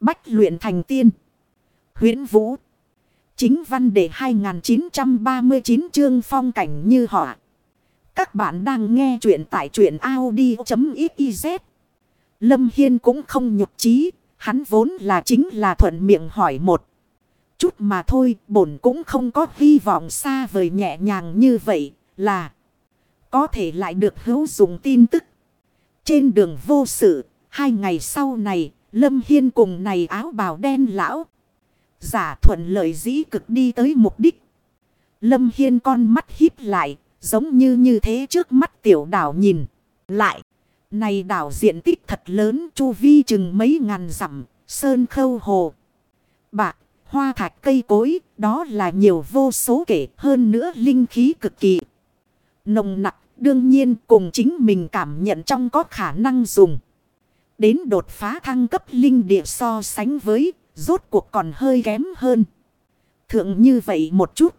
Bách luyện thành tiên. huyễn Vũ. Chính văn đề 2939 chương phong cảnh như họ. Các bạn đang nghe truyện tại truyện Audi.xyz. Lâm Hiên cũng không nhục trí. Hắn vốn là chính là thuận miệng hỏi một. Chút mà thôi, bổn cũng không có hy vọng xa vời nhẹ nhàng như vậy, là. Có thể lại được hữu dụng tin tức. Trên đường vô sự. Hai ngày sau này Lâm Hiên cùng này áo bào đen lão. Giả thuận lợi dĩ cực đi tới mục đích. Lâm Hiên con mắt híp lại. Giống như như thế trước mắt tiểu đảo nhìn. Lại. Này đảo diện tích thật lớn. Chu vi chừng mấy ngàn dặm. Sơn khâu hồ. Bạc. Hoa thạch cây cối. Đó là nhiều vô số kể, hơn nữa linh khí cực kỳ. Nồng nặng. Đương nhiên cùng chính mình cảm nhận trong có khả năng dùng. Đến đột phá thăng cấp linh địa so sánh với, rốt cuộc còn hơi kém hơn. Thượng như vậy một chút.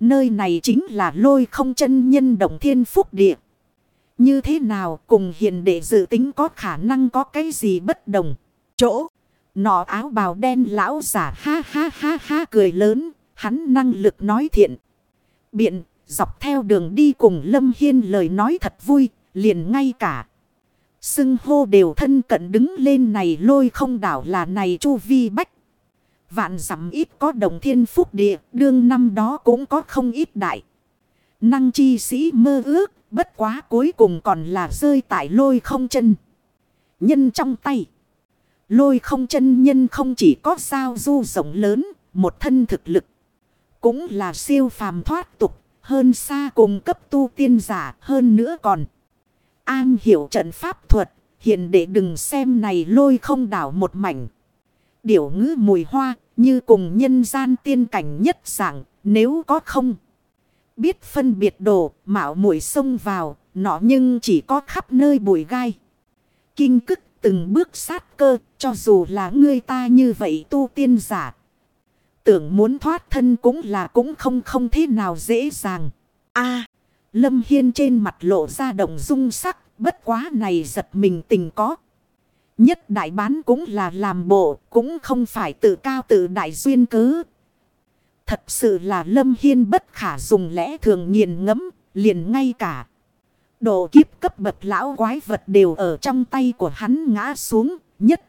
Nơi này chính là lôi không chân nhân động thiên phúc địa. Như thế nào cùng hiền đệ dự tính có khả năng có cái gì bất đồng. Chỗ, nọ áo bào đen lão giả ha ha ha ha cười lớn, hắn năng lực nói thiện. Biện, dọc theo đường đi cùng Lâm Hiên lời nói thật vui, liền ngay cả. Xưng hô đều thân cận đứng lên này lôi không đảo là này chu vi bách. Vạn dặm ít có đồng thiên phúc địa, đương năm đó cũng có không ít đại. Năng chi sĩ mơ ước, bất quá cuối cùng còn là rơi tại lôi không chân. Nhân trong tay. Lôi không chân nhân không chỉ có sao du rộng lớn, một thân thực lực. Cũng là siêu phàm thoát tục, hơn xa cùng cấp tu tiên giả hơn nữa còn. An hiểu trận pháp thuật. Hiện để đừng xem này lôi không đảo một mảnh. Điểu ngữ mùi hoa, như cùng nhân gian tiên cảnh nhất dạng. Nếu có không. Biết phân biệt đồ, mạo mùi sông vào. Nọ nhưng chỉ có khắp nơi bụi gai. Kinh cức, từng bước sát cơ. Cho dù là ngươi ta như vậy tu tiên giả. Tưởng muốn thoát thân cũng là cũng không không thế nào dễ dàng. a Lâm Hiên trên mặt lộ ra động dung sắc, bất quá này giật mình tình có. Nhất đại bán cũng là làm bộ, cũng không phải tự cao tự đại duyên cứ Thật sự là Lâm Hiên bất khả dùng lẽ thường nghiền ngẫm liền ngay cả. Độ kiếp cấp bậc lão quái vật đều ở trong tay của hắn ngã xuống, nhất.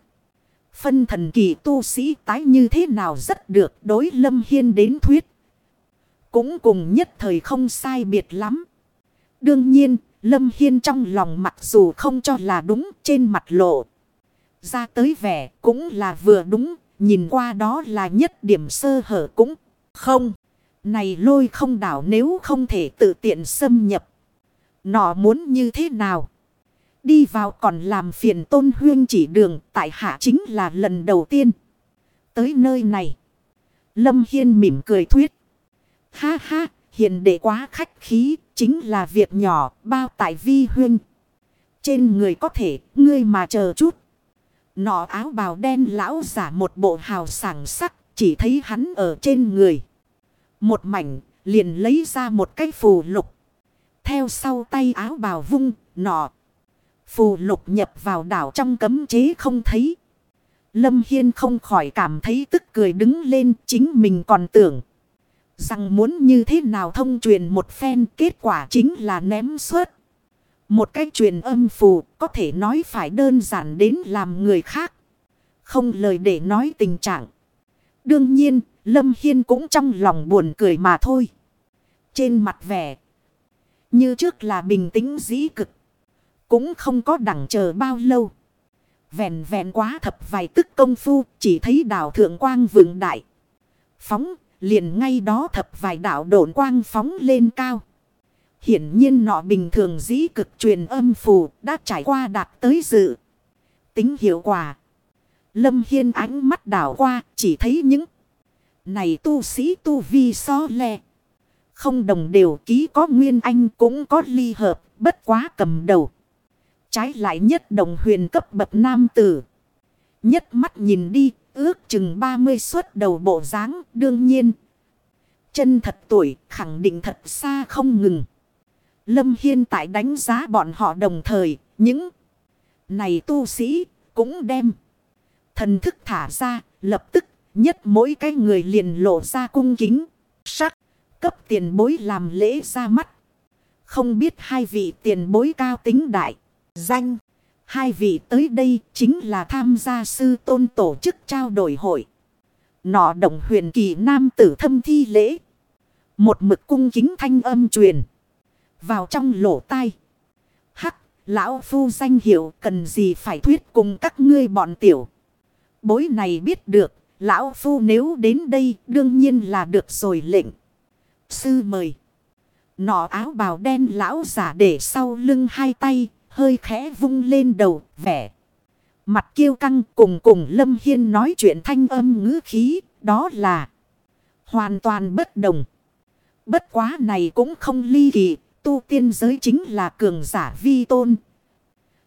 Phân thần kỳ tu sĩ tái như thế nào rất được đối Lâm Hiên đến thuyết. Cũng cùng nhất thời không sai biệt lắm. Đương nhiên, Lâm Hiên trong lòng mặc dù không cho là đúng trên mặt lộ. Ra tới vẻ cũng là vừa đúng, nhìn qua đó là nhất điểm sơ hở cũng không. Này lôi không đảo nếu không thể tự tiện xâm nhập. Nọ muốn như thế nào? Đi vào còn làm phiền tôn huyên chỉ đường tại hạ chính là lần đầu tiên. Tới nơi này. Lâm Hiên mỉm cười thuyết. Ha ha, hiện đệ quá khách khí, chính là việc nhỏ, bao tại vi huyên. Trên người có thể, ngươi mà chờ chút. Nọ áo bào đen lão giả một bộ hào sảng sắc, chỉ thấy hắn ở trên người. Một mảnh, liền lấy ra một cái phù lục. Theo sau tay áo bào vung, nọ. Phù lục nhập vào đảo trong cấm chế không thấy. Lâm Hiên không khỏi cảm thấy tức cười đứng lên chính mình còn tưởng. Rằng muốn như thế nào thông truyền một phen kết quả chính là ném suốt. Một cái truyền âm phù có thể nói phải đơn giản đến làm người khác. Không lời để nói tình trạng. Đương nhiên, Lâm Hiên cũng trong lòng buồn cười mà thôi. Trên mặt vẻ. Như trước là bình tĩnh dĩ cực. Cũng không có đẳng chờ bao lâu. Vẹn vẹn quá thập vài tức công phu chỉ thấy đảo thượng quang vượng đại. Phóng liền ngay đó thập vài đạo độn quang phóng lên cao. Hiển nhiên nọ bình thường dĩ cực truyền âm phù đã trải qua đạt tới dự. Tính hiệu quả. Lâm Hiên ánh mắt đảo qua, chỉ thấy những này tu sĩ tu vi so le. Không đồng đều, ký có nguyên anh cũng có ly hợp, bất quá cầm đầu. Trái lại nhất đồng huyền cấp bậc nam tử. Nhất mắt nhìn đi ước chừng 30 suốt đầu bộ dáng đương nhiên. Chân thật tuổi khẳng định thật xa không ngừng. Lâm Hiên tại đánh giá bọn họ đồng thời, những này tu sĩ cũng đem. Thần thức thả ra, lập tức, nhất mỗi cái người liền lộ ra cung kính, sắc, cấp tiền bối làm lễ ra mắt. Không biết hai vị tiền bối cao tính đại, danh. Hai vị tới đây chính là tham gia sư tôn tổ chức trao đổi hội. Nọ động huyền kỳ nam tử thâm thi lễ. Một mực cung kính thanh âm truyền. Vào trong lỗ tai. Hắc, lão phu danh hiệu cần gì phải thuyết cùng các ngươi bọn tiểu. Bối này biết được, lão phu nếu đến đây đương nhiên là được rồi lệnh. Sư mời. Nọ áo bào đen lão giả để sau lưng hai tay, hơi khẽ vung lên đầu, vẻ. Mặt kiêu căng cùng cùng Lâm Hiên nói chuyện thanh âm ngữ khí, đó là hoàn toàn bất đồng. Bất quá này cũng không ly kỳ, tu tiên giới chính là cường giả vi tôn.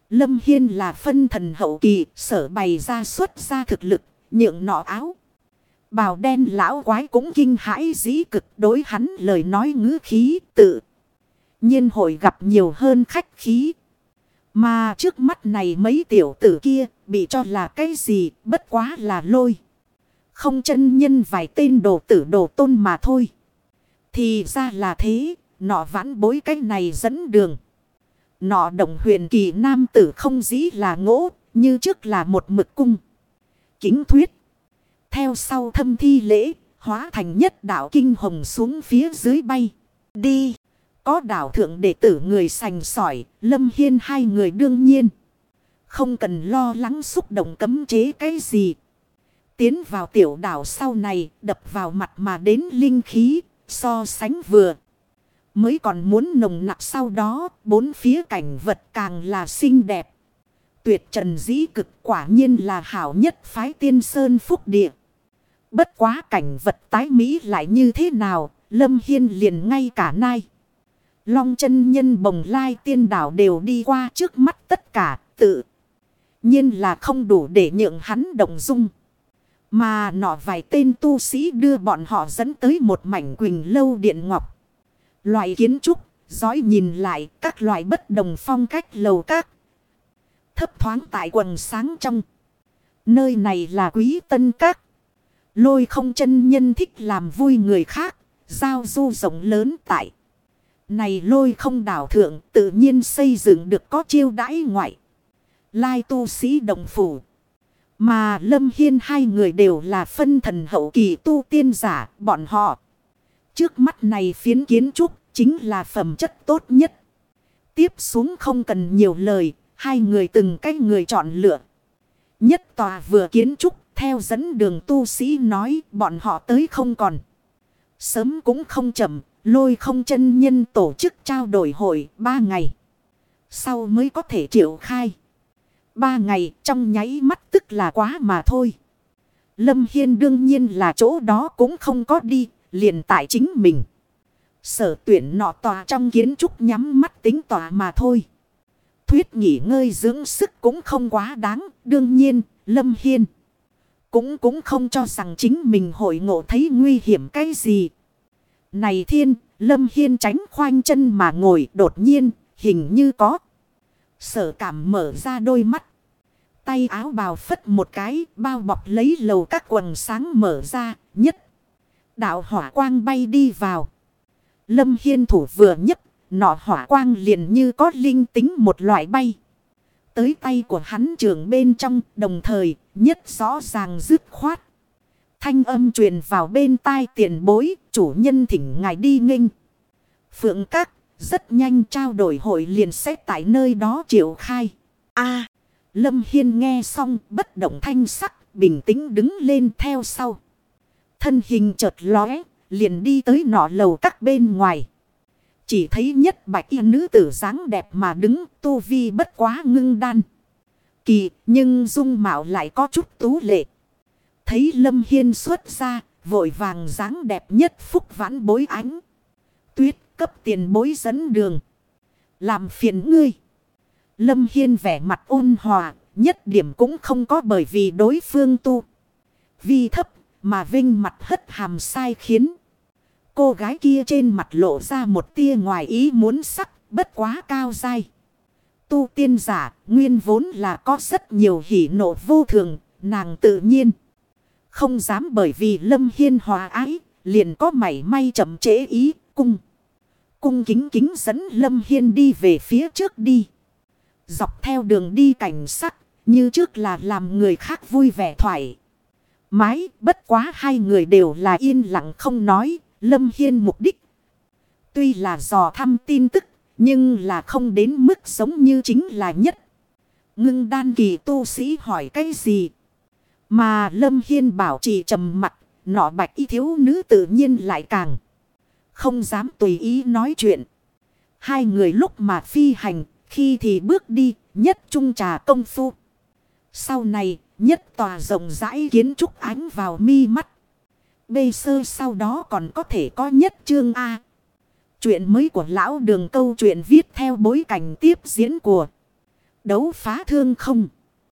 Lâm Hiên là phân thần hậu kỳ, sở bày ra xuất ra thực lực, nhượng nọ áo. Bào đen lão quái cũng kinh hãi dĩ cực đối hắn lời nói ngữ khí tự. nhiên hội gặp nhiều hơn khách khí. Mà trước mắt này mấy tiểu tử kia bị cho là cái gì bất quá là lôi. Không chân nhân vài tên đồ tử đồ tôn mà thôi. Thì ra là thế, nọ vãn bối cái này dẫn đường. Nọ đồng huyền kỳ nam tử không dĩ là ngỗ, như trước là một mực cung. Kính thuyết. Theo sau thâm thi lễ, hóa thành nhất đạo kinh hồng xuống phía dưới bay. Đi. Có đảo thượng đệ tử người sành sỏi, lâm hiên hai người đương nhiên. Không cần lo lắng xúc động cấm chế cái gì. Tiến vào tiểu đảo sau này, đập vào mặt mà đến linh khí, so sánh vừa. Mới còn muốn nồng nặc sau đó, bốn phía cảnh vật càng là xinh đẹp. Tuyệt trần dĩ cực quả nhiên là hảo nhất phái tiên sơn phúc địa. Bất quá cảnh vật tái mỹ lại như thế nào, Lâm Hiên liền ngay cả nai. Long chân nhân bồng lai tiên đảo đều đi qua trước mắt tất cả tự. nhiên là không đủ để nhượng hắn động dung. Mà nọ vài tên tu sĩ đưa bọn họ dẫn tới một mảnh quỳnh lâu điện ngọc. Loại kiến trúc, dõi nhìn lại các loại bất đồng phong cách lầu các. Thấp thoáng tại quần sáng trong. Nơi này là quý tân các. Lôi không chân nhân thích làm vui người khác. Giao du rộng lớn tại. Này lôi không đảo thượng tự nhiên xây dựng được có chiêu đãi ngoại. Lai tu sĩ đồng phủ. Mà Lâm Hiên hai người đều là phân thần hậu kỳ tu tiên giả bọn họ. Trước mắt này phiến kiến trúc chính là phẩm chất tốt nhất. Tiếp xuống không cần nhiều lời, hai người từng cách người chọn lựa. Nhất tòa vừa kiến trúc theo dẫn đường tu sĩ nói bọn họ tới không còn. Sớm cũng không chậm, lôi không chân nhân tổ chức trao đổi hội ba ngày. Sau mới có thể triệu khai. Ba ngày trong nháy mắt tức là quá mà thôi. Lâm Hiên đương nhiên là chỗ đó cũng không có đi, liền tại chính mình. Sở tuyển nọ tòa trong kiến trúc nhắm mắt tính tòa mà thôi. Thuyết nghỉ ngơi dưỡng sức cũng không quá đáng, đương nhiên, Lâm Hiên. Cũng cũng không cho rằng chính mình hội ngộ thấy nguy hiểm cái gì. Này thiên, Lâm Hiên tránh khoanh chân mà ngồi đột nhiên, hình như có. Sở cảm mở ra đôi mắt. Tay áo bào phất một cái, bao bọc lấy lầu các quần sáng mở ra, nhất. Đạo hỏa quang bay đi vào. Lâm Hiên thủ vừa nhất, nọ hỏa quang liền như có linh tính một loại bay. Tới tay của hắn trường bên trong, đồng thời, nhất rõ ràng dứt khoát. Thanh âm truyền vào bên tai tiền bối, chủ nhân thỉnh ngài đi nghênh. Phượng các, rất nhanh trao đổi hội liền xét tại nơi đó triệu khai. a Lâm Hiên nghe xong bất động thanh sắc, bình tĩnh đứng lên theo sau. Thân hình chợt lóe, liền đi tới nọ lầu các bên ngoài. Chỉ thấy nhất bạch y nữ tử dáng đẹp mà đứng tu vi bất quá ngưng đan. Kỳ nhưng dung mạo lại có chút tú lệ. Thấy Lâm Hiên xuất ra vội vàng dáng đẹp nhất phúc vãn bối ánh. Tuyết cấp tiền bối dẫn đường. Làm phiền ngươi. Lâm Hiên vẻ mặt ôn hòa nhất điểm cũng không có bởi vì đối phương tu. Vi thấp mà vinh mặt hất hàm sai khiến. Cô gái kia trên mặt lộ ra một tia ngoài ý muốn sắc, bất quá cao dai. Tu tiên giả, nguyên vốn là có rất nhiều hỉ nộ vô thường, nàng tự nhiên. Không dám bởi vì Lâm Hiên hòa ái, liền có mảy may chậm trễ ý, cung. Cung kính kính dẫn Lâm Hiên đi về phía trước đi. Dọc theo đường đi cảnh sắc, như trước là làm người khác vui vẻ thoải. Mái, bất quá hai người đều là yên lặng không nói, Lâm Hiên mục đích. Tuy là dò thăm tin tức, nhưng là không đến mức giống như chính là nhất. Ngưng đan kỳ tu sĩ hỏi cái gì? Mà Lâm Hiên bảo trì trầm mặt, nọ bạch y thiếu nữ tự nhiên lại càng. Không dám tùy ý nói chuyện. Hai người lúc mà phi hành, khi thì bước đi, nhất trung trà công phu. Sau này, nhất tòa rộng rãi kiến trúc ánh vào mi mắt. Bê sơ sau đó còn có thể có nhất chương A. Chuyện mới của lão đường câu chuyện viết theo bối cảnh tiếp diễn của đấu phá thương không.